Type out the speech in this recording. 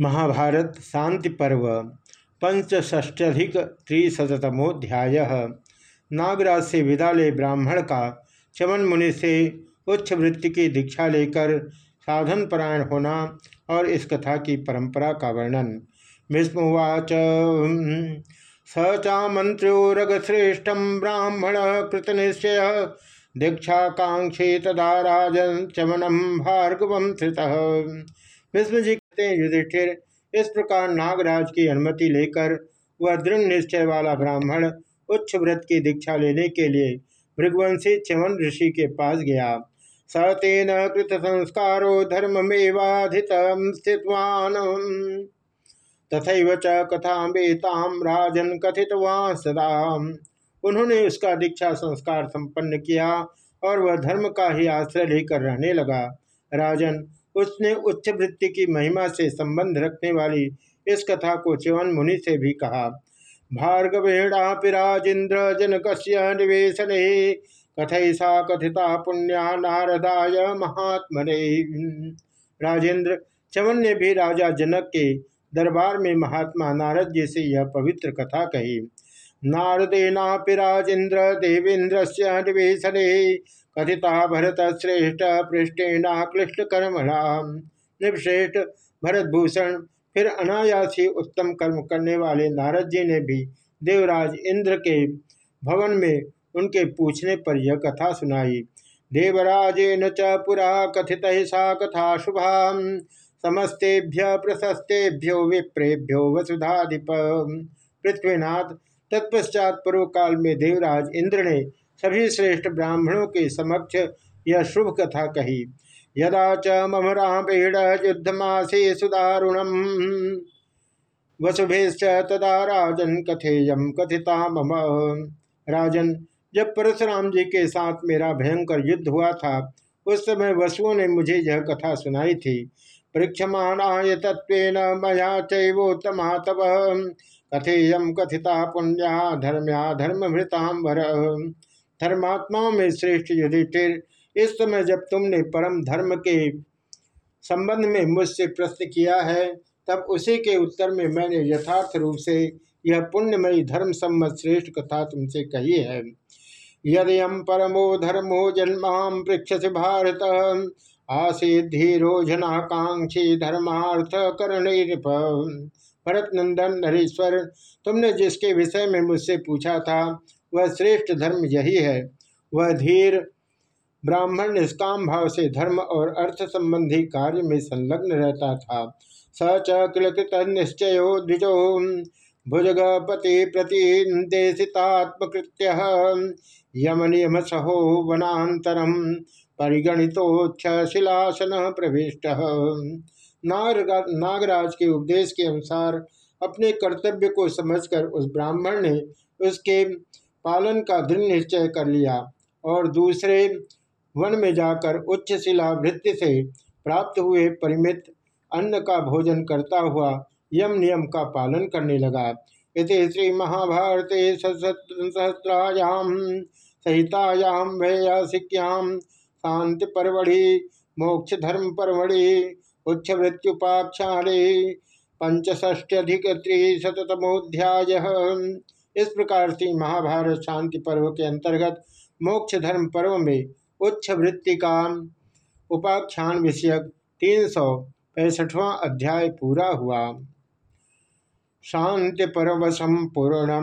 महाभारत शांति पर्व पंचष्ट्यधिक त्रिशतमोध्याय नागराज से विदा ले ब्राह्मण का, चमन मुनि से उच्च वृत्ति की दीक्षा लेकर साधन परायण होना और इस कथा की परंपरा का वर्णन। भीष्मवाच स चामंत्र्योरगश्रेष्ठम ब्राह्मण कृत निश्चय। दीक्षाकांक्षी तदा राजन चमनम भार्गव धृत। विष्णु जी युधिष्ठिर। इस प्रकार नागराज की अनुमति लेकर वह दृढ़ निश्चय वाला ब्राह्मण उच्च व्रत की दीक्षा लेने के लिए भृगवंशी च्यवन ऋषि के पास गया। स तेन कृत संस्कारो धर्ममेवाधित स्थितवान तथा च कथा बेताम राजन कथितवान सदा उन्होंने उसका दीक्षा संस्कार संपन्न किया और वह धर्म का ही आश्रय लेकर रहने लगा। राजन उसने उच्च वृत्ति की महिमा से संबंध रखने वाली इस कथा को च्यवन मुनि से भी कहा। भार्गवेणापिराजेन्द्र जनक निवेशन कथयसा कथिता पुण्या नारदाय महात्मने। राजेंद्र, चवन ने भी राजा जनक के दरबार में महात्मा नारद जी से यह पवित्र कथा कही। नारदेनापिराजेन्द्र देवेन्द्र से निवेशने कथिता भरत श्रेष्ठ पृष्ठेनाक्लिष्ट कर्मणा निपश्रेष्ठ भरत भूषण फिर अनायासी उत्तम कर्म करने वाले नारद जी ने भी देवराज इंद्र के भवन में उनके पूछने पर यह कथा सुनाई, देवराजेन च पुरा कथित सा कथा शुभा समस्तेभ्य प्रशस्तेभ्यो विप्रेभ्यो वसुधाधिप पृथ्वीनाथ, तत्पश्चात पूर्व काल में देवराज इंद्र ने सभी श्रेष्ठ ब्राह्मणों के समक्ष यह शुभ कथा कही। यदा च मम रामेण युद्धमासे सुदारुणम वसुभेश्च तदा राजन कथेयम, कथिता मम। राजन, जब परशुराम जी के साथ मेरा भयंकर युद्ध हुआ था, उस समय वसुओं ने मुझे यह कथा सुनाई थी। परीक्षमाणाय तत्व मया चैवोत्तमा तब कथेयम, कथिता पुण्या, धर्म्या धर्मभृतांबर धर्मात्माओं में श्रेष्ठ युधिष्ठिर, इस समय जब तुमने परम धर्म के संबंध में मुझसे प्रश्न किया है, तब उसी के उत्तर में मैंने यथार्थ रूप से यह पुण्यमयी धर्म सम्मत श्रेष्ठ कथा तुमसे कही है। यदयम परमो धर्मो जन्मा पृक्ष भारत आसीधीरो जनाकांक्षी धर्मार्थ करण भरत नंदन नरेश्वर, तुमने जिसके विषय में मुझसे पूछा था वह श्रेष्ठ धर्म यही है। वह धीर ब्राह्मण निष्काम भाव से धर्म और अर्थ संबंधी कार्य में संलग्न रहता था। स चिलकृत निश्चय द्विजो। भुजगपति प्रतिदेशितात्मकृत्य यम नियम सहो वनातरम परिगणितोक्ष शिलासन प्रविष्ट। नागराज के उपदेश के अनुसार अपने कर्तव्य को समझकर उस ब्राह्मण ने उसके पालन का दृढ़ निश्चय कर लिया और दूसरे वन में जाकर उच्च शिला वृत्ति से प्राप्त हुए परिमित अन्न का भोजन करता हुआ यम नियम का पालन करने लगा। इति श्री महाभारत सहस्रायाम सहितायाम वैयासिक्याम शांति परवड़ी मोक्ष धर्म परवड़ी उच्च मृत्युपाख्याणे पंचष्ट्यधिक त्रिशतमोध्याय इस प्रकार से महाभारत शांति पर्व के अंतर्गत मोक्ष धर्म पर्व में उच्च वृत्ति का उपाख्यान विषयक तीन सौ पैंसठवां अध्याय पूरा हुआ। शांति पर्व संपूर्ण